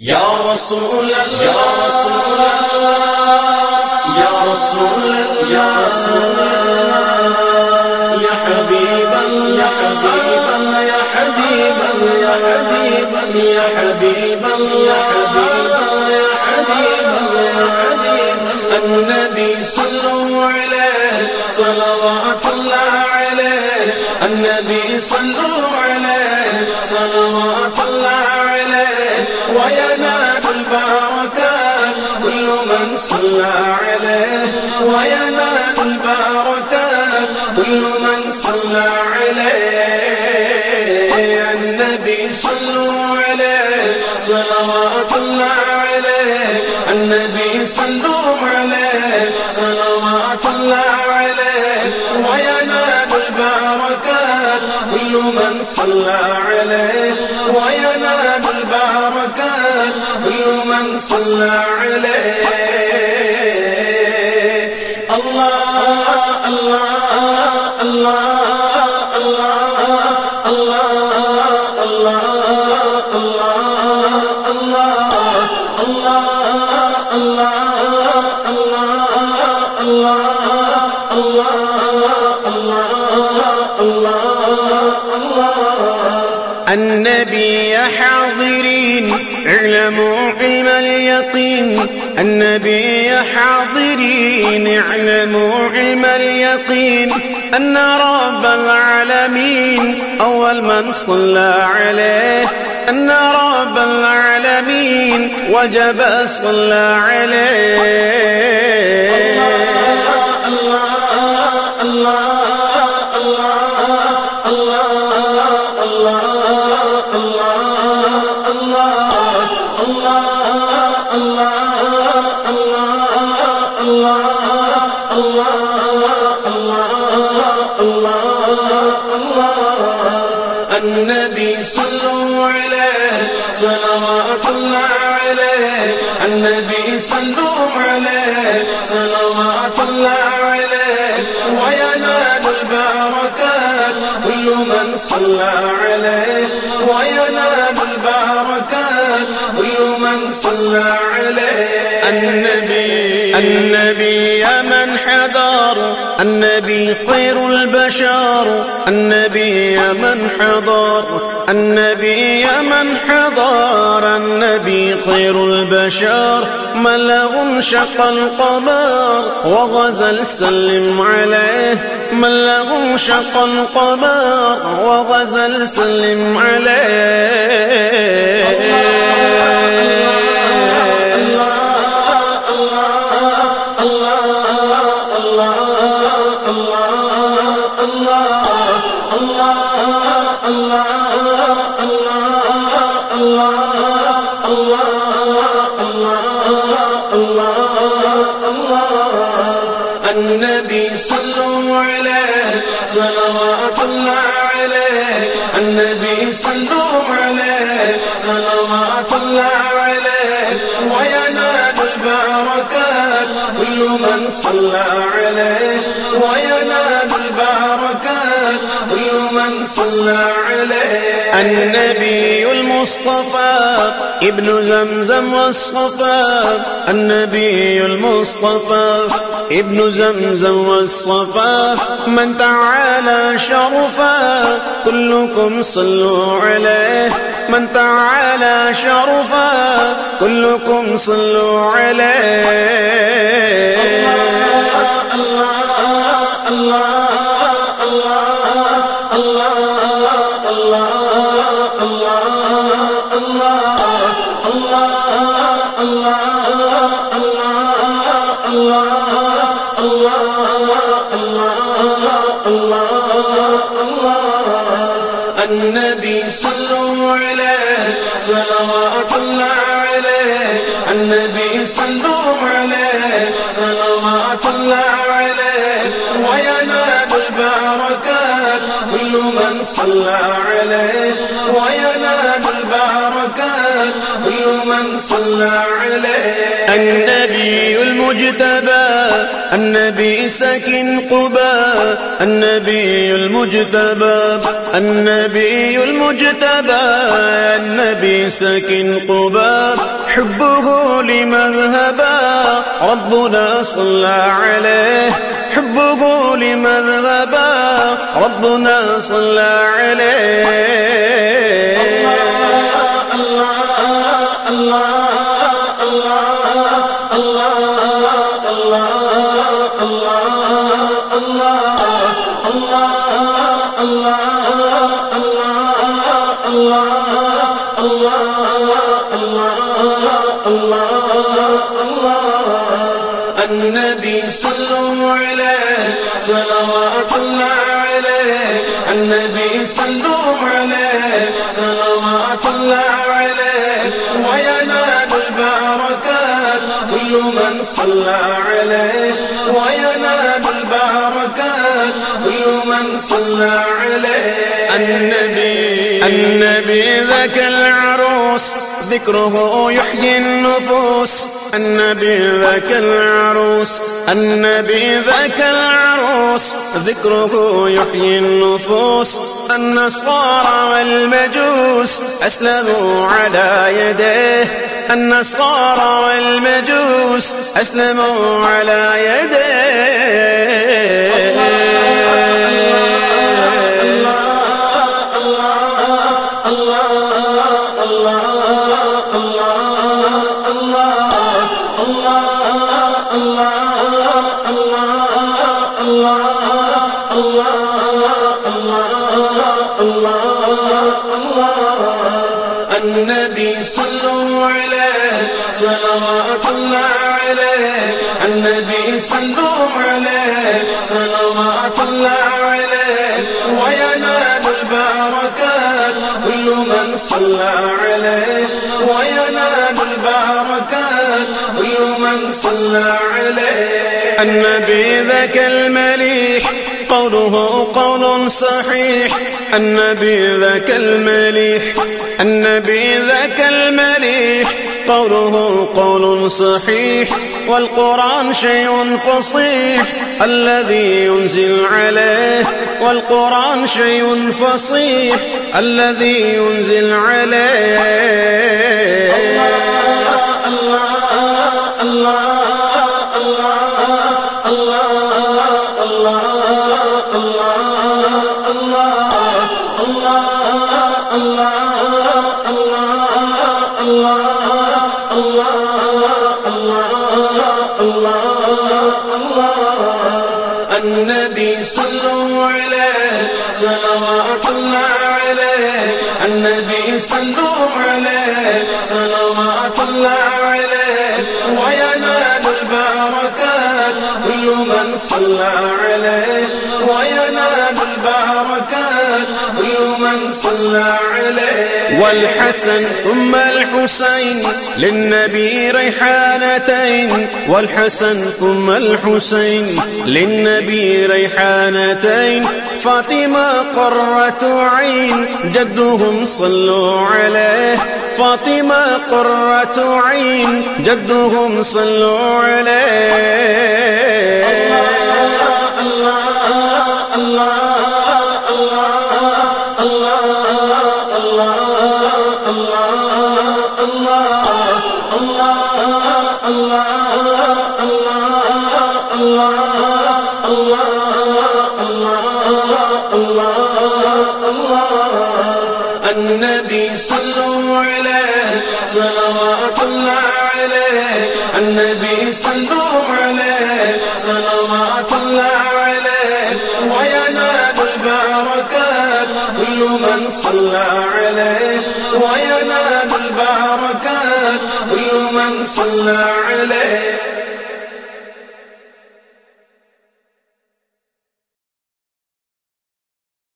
یا رسول یا رسول اللہ یا رسول اللہ یا رسول اللہ یا حبیب اللہ یا حبیب یا حبیب یا حبیب یا حبیب یا حبیب یا حبیب النبی صلی اللہ علیہ صلوات اللہ علیہ النبی صلی اللہ وينال البركات كل من صلى عليه. وينال كل من صلى عليه. النبي صلوا عليه، صلوات الله عليه. النبي صلوا عليه، صلوات الله عليه. وينال البركات كل من صلى عليه. وينال البركات اللہ اللہ اللہ النبي حاضرين. اعلموا علم اليقين. النبي حاضرين. اعلموا علم اليقين. أن رب العالمين. أول من صلى عليه. أن رب العالمين. وجب صلى عليه. النبي النبي صلوا عليه صلوات الله عليه وينال البركات كل من صلى عليه وينال البركات كل من صلى عليه. النبي النبي النبي خير البشر، النبي يا من حضر، النبي يا من حضر، النبي خير البشر ملغ شق القمر وغزا سلم عليه ملغ شق القمر وغزا سلم عليه. الله الله اللہ اللہ صلى عليه. وينال النبي المصطفى ابن زمزم والصفا. النبي المصطفى ابن زمزم والصفا. من تعالى شرفا كلكم صلوا عليه. من تعالى شرفا كلكم صلوا عليه. الله الله الله النبي صلوا عليه، صلوات الله عليه. النبي صلوا عليه، صلوات الله عليه. وينال البركات، كل من صلى عليه. وينال كل من صلى عليه النبي المجتبى، النبي سكن قبا النبي المجتبى النبي المجتبى، النبي سكن قبا حبه لمذهبا ربنا صلى عليه. حبه لمذهبا ربنا صلى عليه. النبي صلوا عليه، صلوات الله عليه، النبي صلوا عليه، صلوات الله عليه، وينال البركات كل من صلى عليه، وينال البركات كل من صلى عليه. النبي النبي ذاك العروس، ذكره يحيي النفوس. النبي ذاك العروس النبي ذاك العروس ذكره يحيي النفوس النصارى والمجوس أسلموا على يديه النصارى والمجوس أسلموا على النبي صلوات الله عليه، النبي صلوا عليه، صلوات الله عليه، وينال البركات كل من صلى عليه، وينال البركات كل من صلى عليه. النبي ذاك المليح، قوله قول صحيح. النبي ذاك المليح، النبي ذاك المليح. قوله قول صحيح والقرآن شيء فصيح الذي ينزل عليه والقرآن شيء فصيح الذي ينزل عليه. الله الله الله النبي النبي صلوا عليه صلوات الله عليه وينال البركات كل من صلى عليه وينال البركات كل من صلى عليه والحسن ثم الحسين للنبي ريحانتين، والحسن ثم الحسين للنبي ريحانتين. فاطمة قرة عين، جدهم صلوا عليه. فاطمة قرة عين، جدهم صلوا عليه. النبي صلوا عليه صلوات الله عليه. النبي صلوا عليه صلوات الله عليه. وينال البركات كل من صلى عليه. وينال البركات كل من صلى عليه.